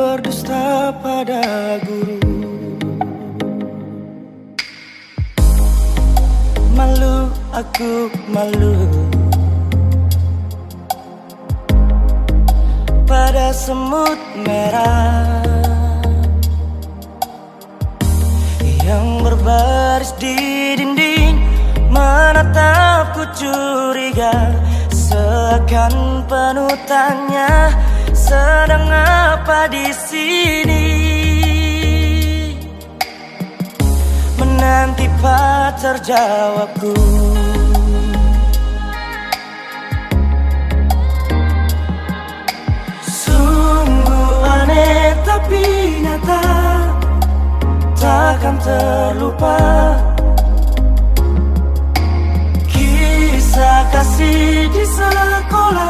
Berdusta pada guru. Malu, aku malu. Pada semut merah Yang berbaris di dinding Menatapku curiga. Seakan penuh tanya Sedang apa di sini? Menanti pacar jawabku. Sungguh aneh tapi nyata Takkan terlupa. Kisah kasih di sekolah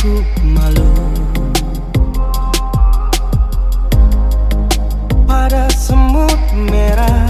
aku malu. Pada semut merah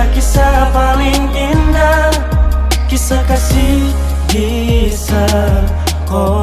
Tiada kisah paling indah Kisah kasih di sekolah